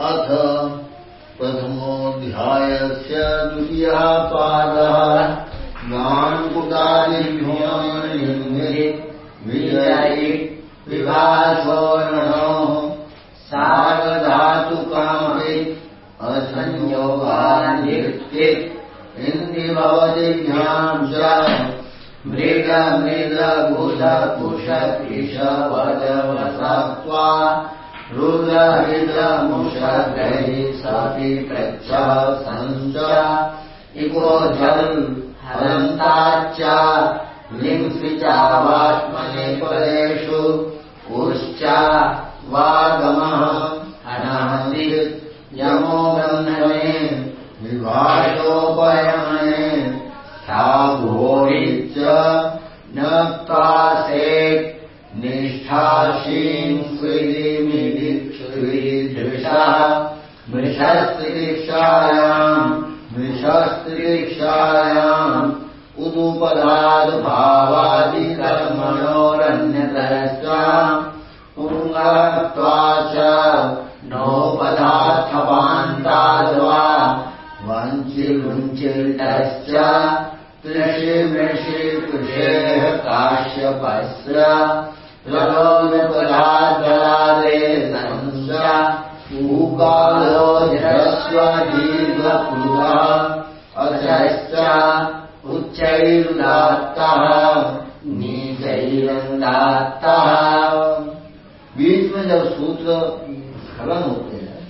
अथ प्रथमोऽध्यायस्य द्वितीयः पादः। विजयि विभासोर्णोः सार्वधातुकामपि असंयोगानिर्ति इन्दिभवतिभ्याम् च मृगमृगबुधकुशपिशवदवसत्वा रुदहृदमुषगैः सपि सञ्च। इको जल् हरन्ताच्च लिंसि चावात्मनेपदेषु उश्च वागमः। अनहसि यमो गन्धने विभाषोपयमने स्थाभोरिच न कासेत् निष्ठाशीन् स्विदिमिदिक्षुदृशः मृषस्त्रिदीक्षायाम् मृषस्त्रिदीक्षायाम् उदुपदाद्भावादिकर्मणोरन्यतरश्च। पुङ्गत्वा च नोपदार्थपान्ताद्वा वञ्चिलुञ्चिलश्च कृषिमृषिकृषेः काश्यपस्य रलोपदादलादे संस बीच में जब सूत्र स्खलन होते हैं,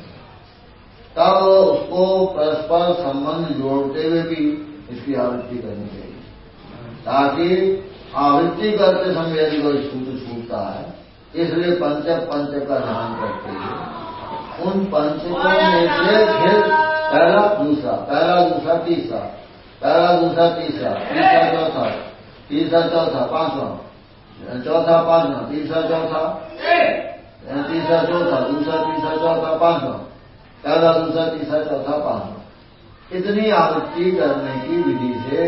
तब उसको परस्पर संबंध जोड़ते हुए भी इसकी आवृत्ति करनी चाहिए। ताकि आवृत्ति करते समय यदि कोई सूत्र छूटता है, इसलिए पंच पंच का ध्यान करते हुए उन पंचकों में से फिर पहला दूसरा पहला दूसरा, तीसरा, पहला दूसरा, तीसरा तीसरा, चौथा तीसरा, चौथा, पांचवा चौथा, पांचवा, तीसरा, चौथा तीसरा, चौथा, दूसरा, तीसरा, चौथा, पांचवा, पहला दूसरा, तीसरा, चौथा, पांचवा। इतनी आवृत्ति करने की विधि से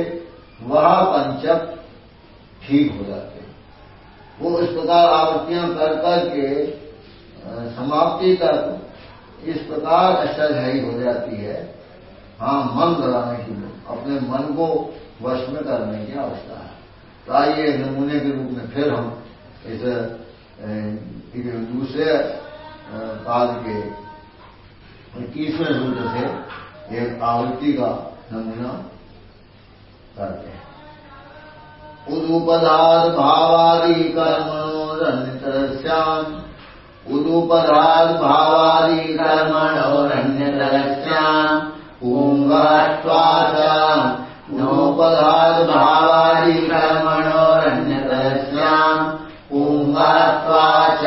वह पंचक ठीक हो जाते वो इस प्रकार आवृत्तियाँ कर करके समाप्ति तक इस प्रकार अष्टाध्यायी हो जाती है। हाँ मन लगाने की अपने मन को वश में करने की आवश्यकता है। तो आइए नमूने के रूप में फिर हम इस दूसरे काल के इक्कीसवें सूत्र से एक आवृत्ति का नमूना करते हैं। उदुपदार भावादि कर्मणोरन्यतरस्याम् उदुपदार भावादि कर्मणोरन्यतरस्याम् पूङ्गात्वाच नोपदार भावादि कर्मणोरन्यतरस्याम् पूङ्गात्वाच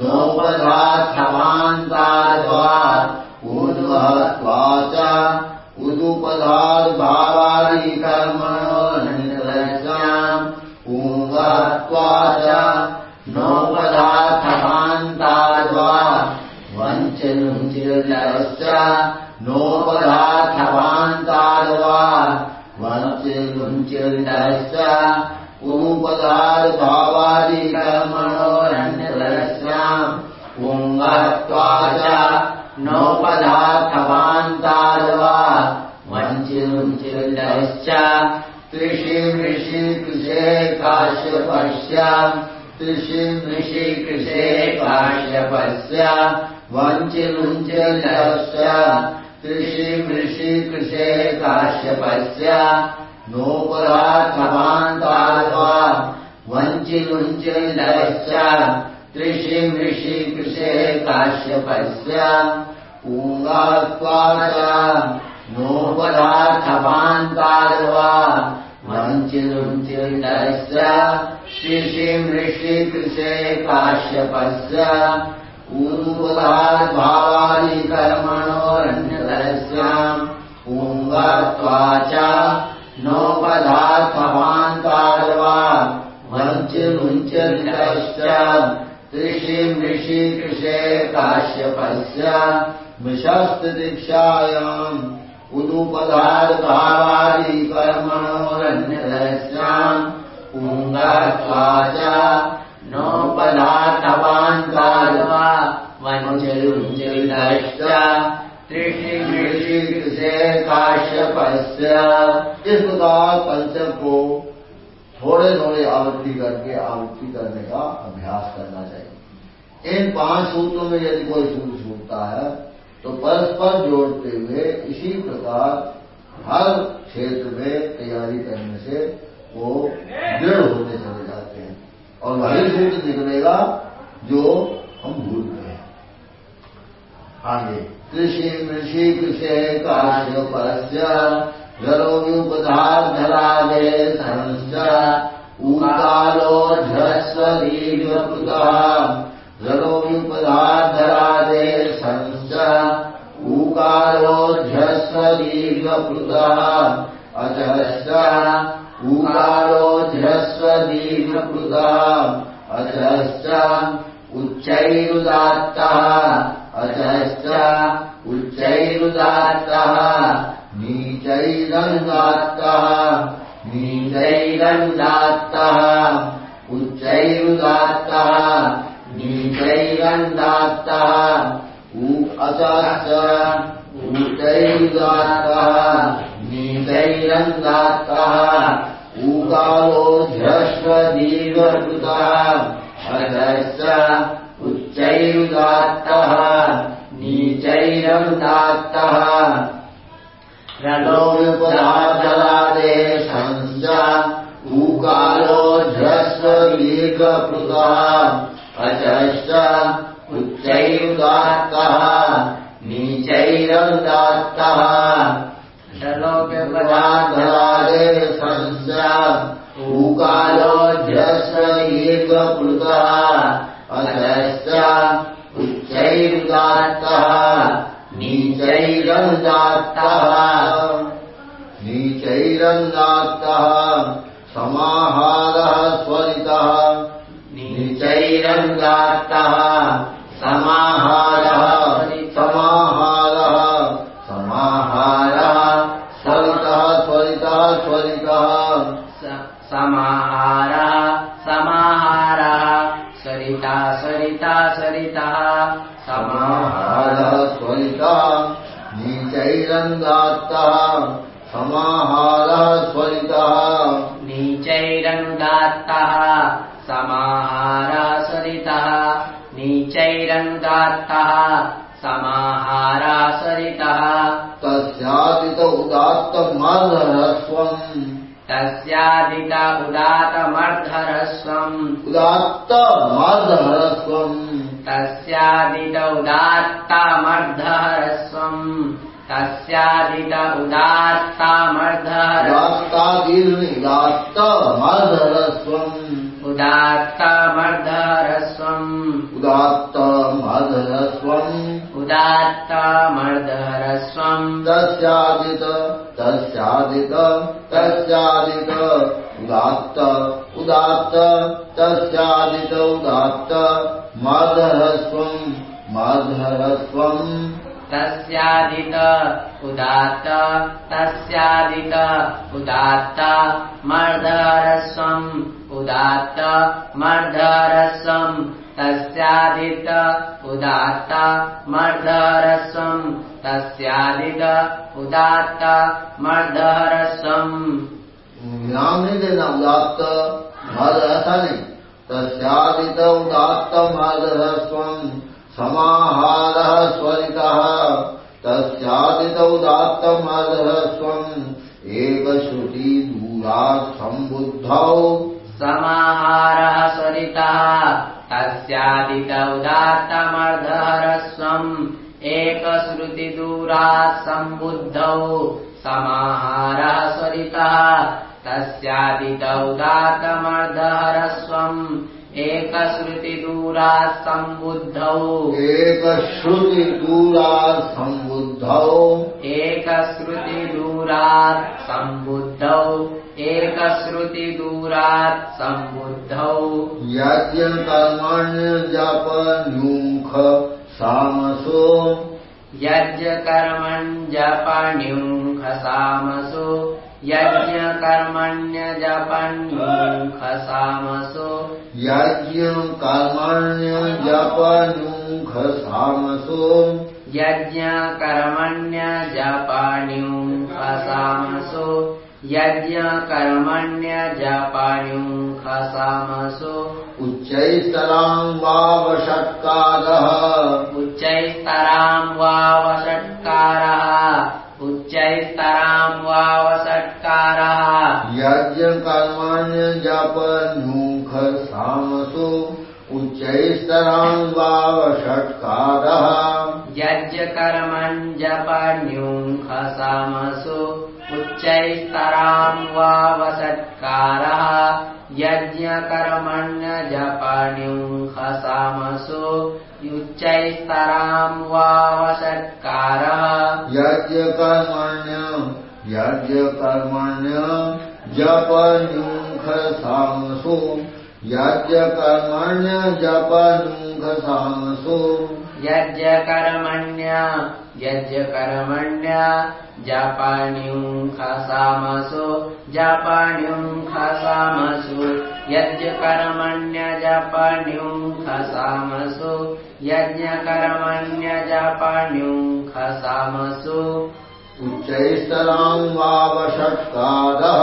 नोपदार्थमान्ताद्वा ऊर्ध्वत्वाच उदुपदाद्भावादि नोपदार्थवान्ताद्वा वञ्चिलुञ्चिलश्च कृषिमृषि कृषे काश्यपस्य पूङ्गात्वाच नोपदार्थवान्ताद्वा वञ्चिलुञ्चिलश्च कृषिमृषि कृषे काश्यपस्य ऊर्ध्वभावादि कर्मणोरन्यतरस्याम् पूङ्गत्वाच नोपदार्थवान्ताद्वा वञ्चिलुञ्चिलश्च कृषिमृषि कृषे काश्यपस्य मृषस्तिदीक्षायाम् उदुपदार्थभावादि कर्मणोरन्यतरस्याम् पूङ्गत्वाच नोपदार्थवान्ताद्वा से काश्यपस्य इस प्रकार पंचम को थोड़े थोड़े आवृत्ति करके आवृत्ति करने का अभ्यास करना चाहिए। इन पाँच सूत्रों में यदि कोई सूत्र छूटता है तो परस्पर जोड़ते हुए इसी प्रकार हर क्षेत्र में तैयारी करने से वो दृढ़ होते चले जाते हैं। और वही सूत्र निकलेगा जो हम भूलते हैं कृषि मृषि कृषि काश्यपस्य जलोयुपधार्धरादे संश्च ऊकालोऽध्रस्वदीर्घकृतः जलोयुपधार्धरादे संश्च ऊकालोऽध्रस्वदीर्घकृतः अचश्च ऊकालोऽध्रस्वदीर्घकृतः अचश्च उच्चैरुदात्तः अचश्च उच्चैरुदात्तः नीचैरनुदात्तः नीचैरनुदात्तः उच्चैरुदात्तः नीचैरनुदात्तः अचश्च ऊचैरुदात्तः नीचैरनुदात्तः ऊकालोऽध्यश्वदीर्घकृतः अधश्च उच्चैरुदात्तः नीचैरनुदात्तः। रणोपराधरादेशंश्च ऊकालोऽध्यस्वदीर्घकृतः अचश्च उच्चैरुदात्तः नीचैरनुदात्तः। षलोपराधरादेशंश्च ऊकालोऽध्यस्वदीर्घकृतः अधश्च उच्चैरुदात्तः नीचैरनुदात्तः नीचैरनुदात्तः समाहारः स्वरितः नीचैरनुदात्तः समाहारः समाहारः सरिता। सरितः समाहारः स्वरितः नीचैरनुदात्तः समाहारः स्वरितः नीचैरनुदात्तः समाहारः सरितः नीचैरनुदात्तः समाहारः सरितः तस्यादित उदात्तमर्धरस्वम्। तस्यादित उदातमर्धरस्वम् उदात्तमर्धरस्वम् तस्यादित उदात्तामर्धरस्वम् तस्यादित उदात्तमर्धरस्वम् उदात्तामर्धरस्वम् उदात्तमर्धरस्वम् उदात्तामर्धरस्वम् तस्यादित तस्यादित तस्यादित। उदात्त उदात्त तस्यादित उदात्त मर्धरस्वम् मर्धरस्वम् तस्यादित उदात्त तस्यादित उदात्त मर्धरस्वम् उदात्त मर्धरस्वम् तस्यादित उदात्त मर्धरस्वम् तस्यादित उदात्त मर्धरस्वम् नाम नहीं देना उदात्त ऐसा नहीं तस्यादित उदात्त मर्धरस्वम् समाहारः स्वरितः। तस्यादित उदात्त मर्धरस्वम् एकश्रुति दूरात् सम्बुद्धौ समाहारः स्वरितः। तस्यादित उदात्तमर्धरस्वम् एकश्रुतिदूरात् सम्बुद्धौ समाहारः स्वरितः तस्यादित उदात्तमर्धरस्वम् एकश्रुतिदूरात् सम्बुद्धौ एकश्रुति दूरात् सम्बुद्धौ एकश्रुतिदूरात् सम्बुद्धौ एकश्रुतिदूरात् सम्बुद्धौ यज्ञ कर्मण्य जप न्यूख सामसो यज्ञकर्मञ्जपण्युङ्खसामसु यज्ञकर्मण्यजपन्युखसामसो। यज्ञकर्मण्यजपन्युखसामसो। यज्ञकर्मण्यजपान्युखसामसो यज्ञकर्मण्यजपान्युखसामसो उच्चैस्तराम् वावषट्कारः उच्चैस्तराम् वावषट्कारः उच्चैस्तराम् वावषट्कारः यज्ञकर्माण्यजपन्मुखसामसो उच्चैस्तराम् वावषट्कारः यज्ञकर्मञ्जपन्युखसामसु उच्चैस्तराम् वावषट्कारः यज्ञकर्मण्यजपन्युखसामसु युच्चैस्तराम् वावषट्कारः यज्ञकर्मण्य यज्ञकर्मण्य जपन्युखसामसु यज्ञकर्मण्य जपन्युखसामसु यज्ञकर्मण्य यज्ञकर्मण्य जपान्युखसामसु जपान्युखसामसु यज्ञकर्मण्य जपान्युखसामसु यज्ञकर्मण्य जपान्युखसामसु उच्चैस्तराम् वावषट्कारः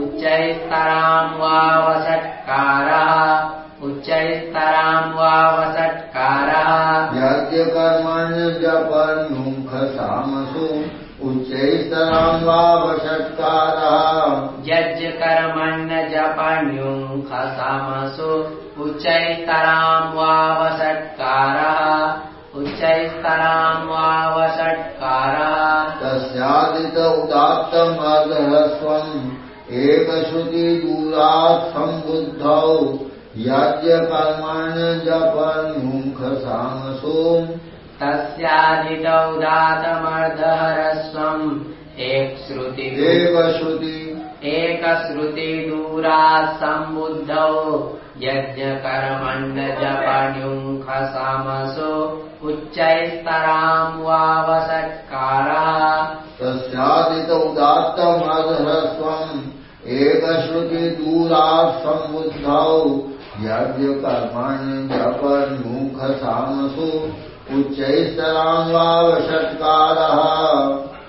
उच्चैस्तराम् वावषट्कारः उच्चैस्तराम् वावषट्कारः यज्ञकर्मण्य जपन्मुखसामसु उच्चैस्तराम् वावषट्कारः जपन्युखसामसु उच्चैस्तराम् वावषट्कारः उच्चैस्तराम् वावषट्कारः तस्यादित उदात्तमर्धस्वम् एकश्रुतिदूरात् सम्बुद्धौ। यज्ञकर्माण्य जपन्मुखसामसो तस्यादितौ दातमर्धहरस्वम् एकश्रुति एकश्रुति एकश्रुतिदूरात् सम्बुद्धौ यज्ञकर्मण्यजपन्युखसामसो उच्चैस्तराम् वावषट्कारः तस्यादित उदात्तमर्धस्वम् एकश्रुतिदूरात् सम्बुद्धौ यज्ञकर्माणि जपन्मुखसामसु उच्चैस्तराम् वावषट्कारः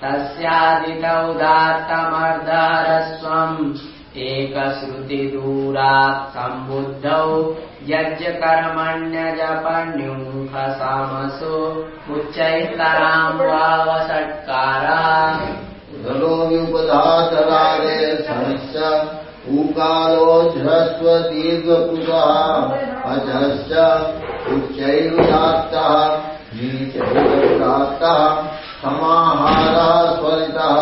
तस्यादितौ दात्तमर्धरस्वम् एकश्रुतिदूरात् सम्बुद्धौ यज्ञकर्मण्यजपन्युखसामसु उच्चैस्तराम् वावषट्कारः गलोऽव्युपधातरारे संश्च ऊकालोऽझ्रस्व दीर्घपुटः अजश्च उच्चैरुदात्तः नीचैरुदात्तः समाहारः स्वरितः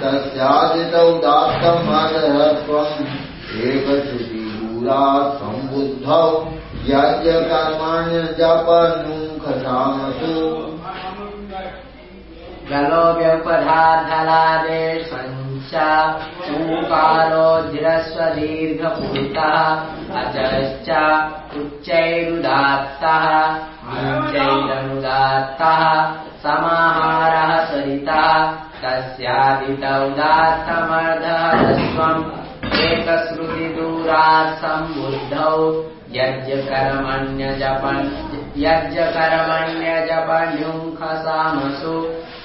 तस्यादितौ दात्तम् अजहस्त्वम् एकश्रुतिदूरात् सम्बुद्धौ यज्ञकर्माण्य जपन्मुखसामसु गलो ऊकारोज्रस्वदीर्घपुरुतः अजश्च उच्चैरुदात्तः नीचैरनुदात्तः समाहारः सरितः तस्यादितौ दात्तमर्धहस्वम् एकश्रुतिदूरात् सम्बुद्धौ यज्ञकर्मण्यजपन् यज्ञकर्मण्यजपन्युखसामसु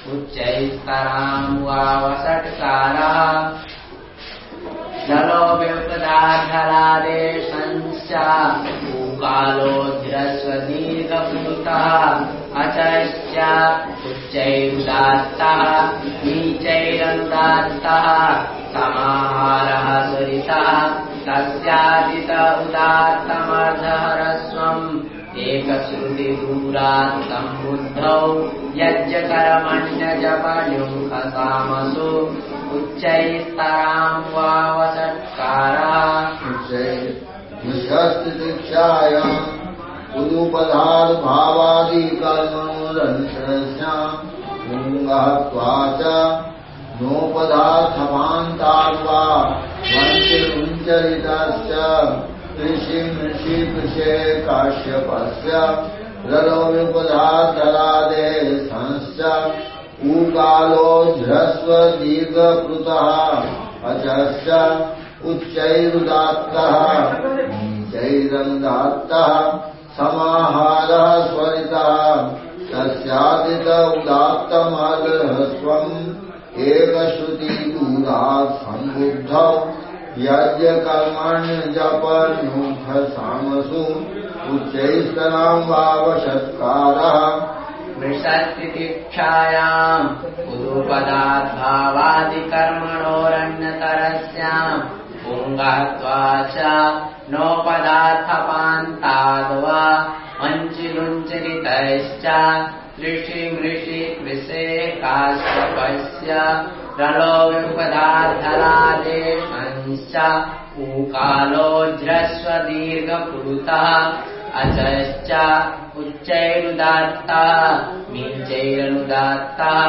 उच्चैस्तराम् वावषट्कारः जलो व्यपदाधरादेशंश्च ऊकालोऽध्रस्वदीर्घभूतः अचश्च उच्चैरुदात्तः नीचैरनुदात्तः समाहारः सुरितः तस्यादित उदात्तमर्धहरस्वम् एकश्रुतिदूरात् सम्बुद्धौ यज्ञकर्मण्यजपन्युखसामसु उच्चैस्तराम् वावषट्कारः निशस्तिदीक्षायाम् उदुपधार्भावादिकर्मणोरनुसरस्याम् लिङ्गहत्वा च नोपदार्थमान्ताद्वा मन्त्रिमुञ्चरितश्च ऋषिकृषे काश्यपस्य रदौ विपदातरादे संश्च ऊकालोऽध्रस्व दीर्घकृतः अचश्च उच्चैरुदात्तः नीचैरन्दात्तः समाहारः स्वरितः तस्यादित उदात्तमर्हस्वम् एकश्रुतिदूरात् सम्बुद्धौ मृषत्तितिक्षायाम् पुरुपदाद्भावादिकर्मणोरन्यतरस्याम् पुङ्गत्वा च नोपदार्थपान्ताद्वा मञ्चिलुञ्चरितैश्च दृशिमृषि कृशे काश्यपस्य रलो विपदार्थलादेशंश्च ऊकालोऽज्रस्व दीर्घपुरुतः अचश्च उच्चैरुदात्तः मीचैरनुदात्तः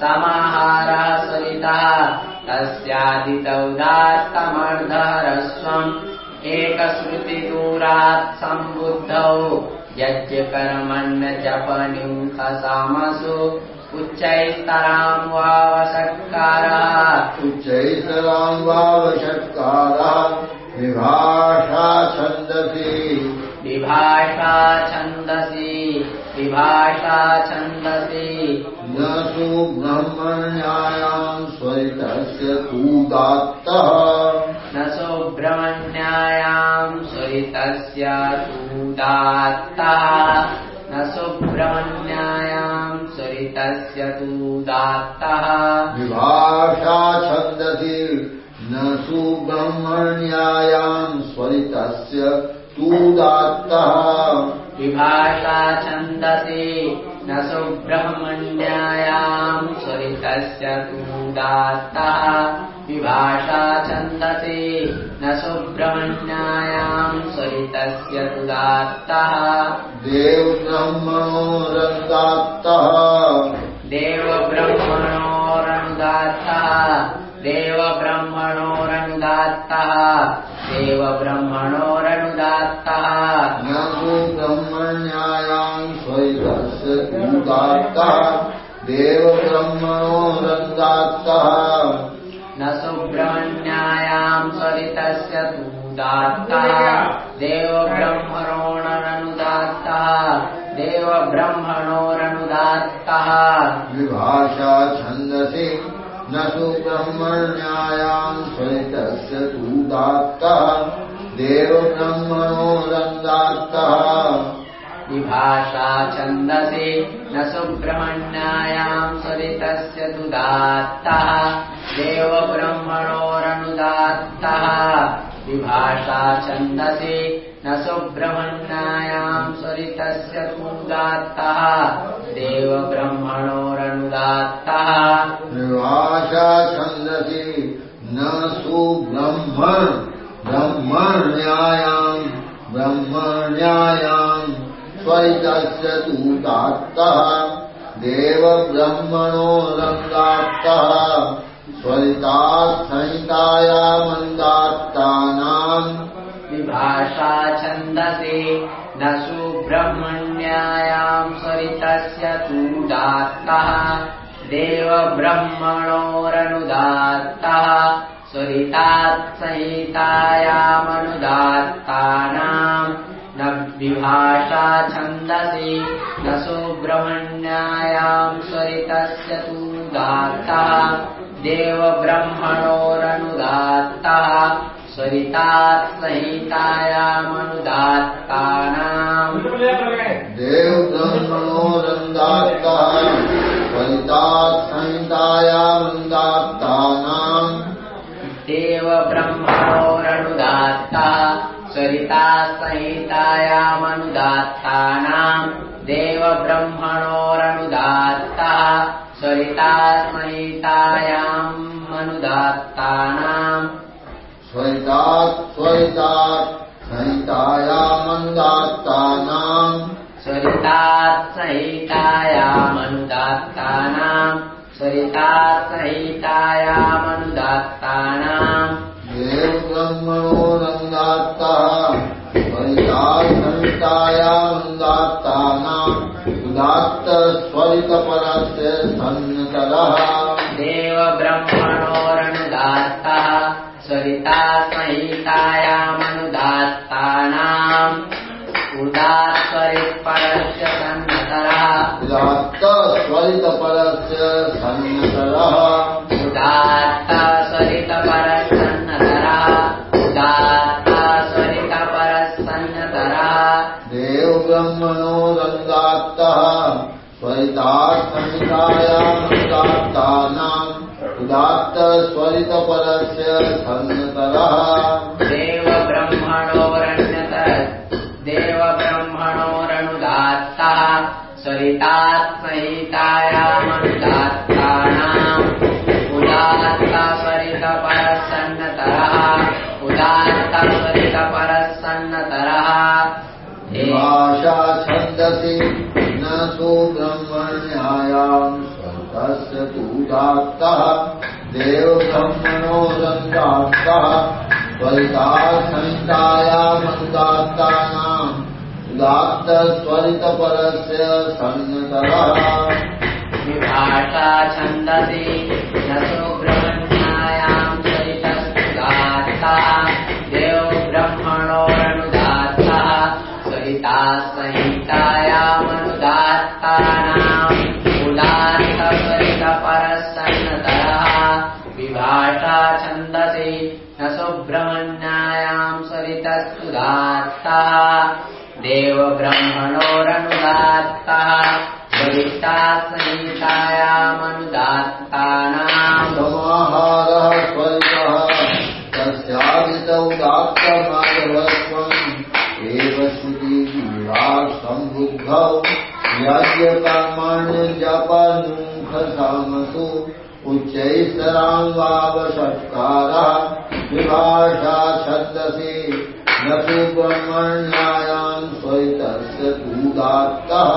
समाहारः सरितः तस्यादितौदात्तमर्धरस्वम् एकश्रुतिदूरात् सम्बुद्धौ यज्ञकर्मण्यजपनिमुखसामसु वावषट्कारः विभाषा छन्दसि। विभाषा छन्दसि। विभाषा छन्दसि। न सुब्रह्मण्यायाम् स्वरितस्य तूदात्तः। न सुब्रह्मण्यायाम् स्वरितस्य तूदात्तः न सुब्रह्मण्यायाम् स्वरितस्य तूदात्तः विभाषा छन्दसि न सुब्रह्मण्यायाम् स्वरितस्य तूदात्तः विभाषा छन्दसि न सुब्रह्मण्यायाम् स्वरितस्य तूदात्तः विभाषा छन्दसि। न सुब्रह्मण्यायाम् स्वरितस्य तुदात्तः देवब्रह्मणो रन्दात्तः देवब्रह्मणोरनुदात्तः देवब्रह्मणोरनुदात्तः देवब्रह्मणोरनुदात्तः न सुब्रह्मण्यायाम् स्वरितस्य तूदात्तः देवब्रह्मणो रन्दात्तः न सुब्रह्मण्यायाम् स्वरितस्य तूदात्तः देवब्रह्मणोरनुदात्तः देवब्रह्मणोरनुदात्तः विभाषा छन्दसि न सुब्रह्मण्यायाम् स्वरितस्य तूदात्तः देवब्रह्मणो रन्दात्तः विभाषा छन्दसि न सुब्रह्मण्यायाम् स्वरितस्य तुदात्तः देवब्रह्मणोरनुदात्तः। विभाषा छन्दसि न सुब्रह्मण्यायाम् स्वरितस्य तुदात्तः देवब्रह्मणोरनुदात्तः। विभाषा छन्दसि न सुब्रह्मण ब्रह्मण्यायाम् ब्रह्मण्यायाम् स्वरितस्य तूदात्तः देवब्रह्मणो रन्दात्तः स्वरितात् संहितायामन्दात्तानाम् विभाषा छन्दसि न सुब्रह्मण्यायाम् स्वरितस्य तूदात्तः देवब्रह्मणोरनुदात्तः। स्वरितात् संहितायामनुदात्तानाम् न विभाषा छन्दसि न सुब्रह्मण्यायाम् स्वरितस्य तूदात्तः देवब्रह्मणोरनुदात्तः स्वरितात् संहितायामनुदात्तानाम्। देवब्रह्मणो रन्दात्तः स्वरितात् संहितायामन्दात्तानाम्। देवब्रह्मणोरनुदात्तः स्वरितात् संहितायामनुदात्तानाम्। देवब्रह्मणोरनुदात्तः स्वरितात् संहितायामनुदात्तानाम् स्वरितात् स्वरितात् संहितायामन्दात्तानाम् स्वरितात् संहितायामनुदात्तानाम् स्वरितात् संहितायामनुदात्तानाम् देवब्रह्मणो रन्दात्तः स्वरितात् संहितायामुदात्तानाम् सन्नतरः देव ब्रह्मणोरनुदात्तः सरिता संहितायामनुदात्तानाम् उदात्सरित्परस्य सन्नतरः उदात्तस्वरितपरस्य सन्नतरः उदात्तसरितपरसन्नतरः उदात्तस्वरितपरस्य सन्नतरः देव ब्रह्मणोरण्यतर देव ब्रह्मणोरनुदात्तः सरितात्महितायामनुदात्तानाम् उदात्तस्वरितपरसन्नतरः उदात्तस्वरितपरसन्नतरः भाषा छन्दसि न सुब्रह्मण्यायाम् स्वतस्य तूदात्तः देवब्रह्मणोरन्दात्तः स्वरितासंहितायामनुदात्तानाम् उदात्तस्वरितपरस्य सन्नतरः विभाषा छन्दसि न सरिता संहितायामनुदात्तानाम् समाहारः स्वल्पः तस्यादित उदात्तमाधवत्वम् एव श्रुतिजीवा सम्बुद्धौ यज्ञकर्माण्यजपन्मुखसामसु उच्चैस्तराङ्गावषट्कारः विभाषा छन्दसि न सुब्रह्मण्यायाम् स्वैतस्य तूदात्तः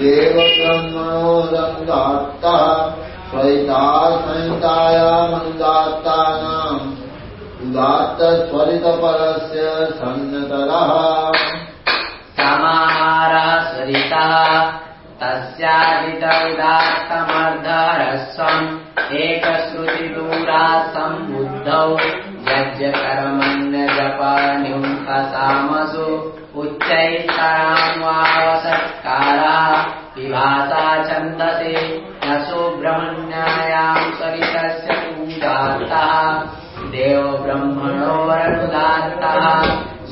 देवब्रह्मणोरङ्गात्तः स्वैता संहितायामनुदात्तानाम् उदात्तस्वरितपरस्य सन्नतरः समाहारः सरितः तस्यादितौदात्तमर्धरस्वम् एकश्रुतिदूरात् सम्बुद्धौ यज्ञकर्मण्यजपन्युङ्कसामसु उच्चैस्तरान्वावसत्कारः विभासा छन्दसि न सुब्रह्मण्यायाम् सरितस्य पूजातः देव ब्रह्मणोरनुदात्तः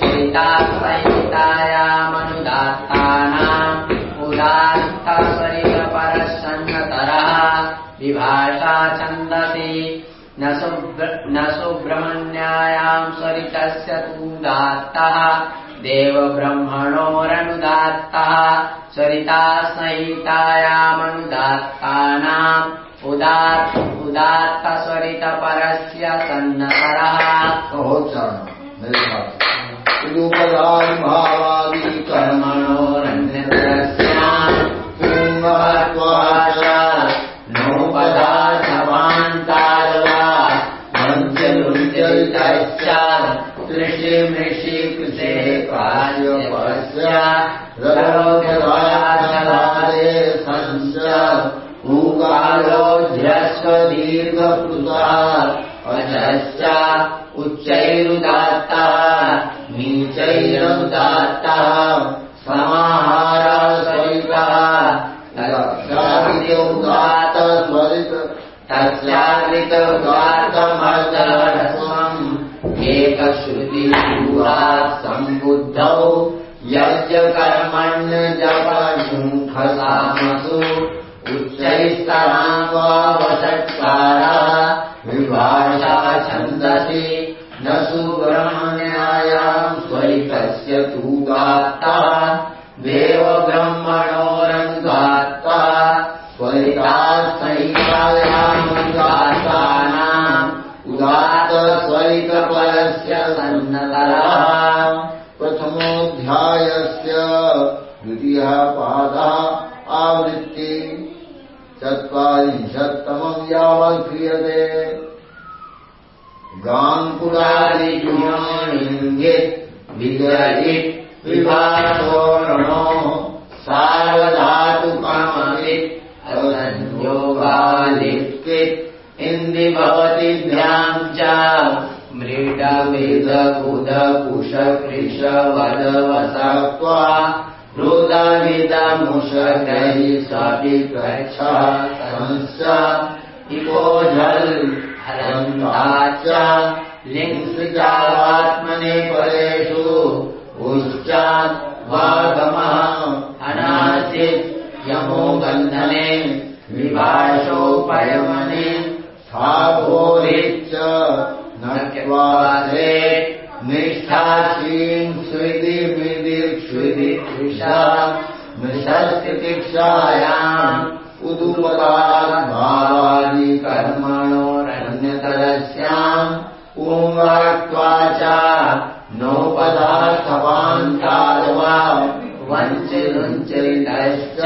सरिता संहितायामनुदात्तानाम् उदात्तस्वरितपरसन्नतरः विभाषा छन्दसि न सुब्र- न सुब्रह्मण्यायाम् सरितस्य तूदात्तः देव ब्रह्मणोरनुदात्तः सरिता संहितायामनुदात्तानाम् उदात् उदात्तस्वरितपरस्य सन्नतरः भावादि कर्मणोरन्यतरस्याम् कृषिमृषि कृते कार्यपस्य ररोधराधरादे संस ऊकालोऽध्यस्व दीर्घकृतः अजश्च उच्चैरुदात्तः नीचैरुदात्तः समाहारः सहितः उदात्त स्वरित तस्यादितौदात्तमर्दरस्वम् एकश्रुतिपूरात् सम्बुद्धौ यज्ञकर्मण्यजपशुङ्खसामसु उच्चैस्तराङ्गावषट्कारः विभाषा छन्दसि न सुब्रह्मण्यायाम् स्वैतस्य तूदात्तः देवब्रह्मणोरङ्गात्तः गच्छ इको झल् हरन्ताच्च लिङ्गात्मने परेषु उश्चात् वागमः अनासित् यमो बन्धने विभाषोपयमने स्थाभोरिच्च नक्वासे निष्ठाशीम् स्विदि विदिर्ष्विदि कृषा मृषस्तितिक्षायाम् उदुपदाभावादि कर्मणोरन्यतरस्याम् पुंवाक्त्वा च नोपदार्थवान्तादवा वञ्चिलुञ्चितश्च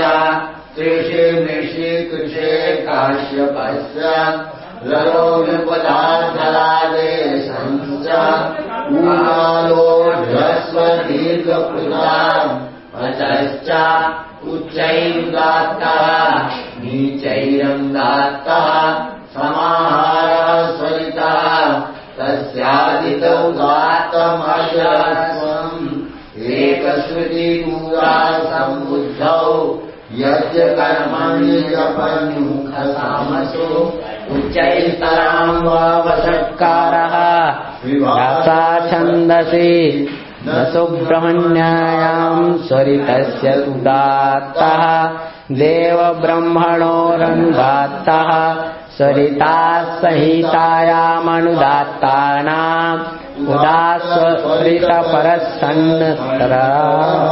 कृषि मृषि कृषे ह्रस्व दीर्घकृताम् अतश्च उच्चैर्दात्तः नीचैरङ्गात्तः समाहारः स्वरितः तस्यादितौ दात्तमशस्वम् एकश्रुतिपूरा सम्बुद्धौ यस्य कर्मणि जपन्युखसामसो उच्चैस्तराम् वा वषट्कारः रसा छन्दसि न सुब्रह्मण्यायाम् स्वरितस्य उदात्तः देवब्रह्मणोरनुदात्तः स्वरिताः सहितायामनुदात्तानाम् उदास्वरितपरः सन्नतरा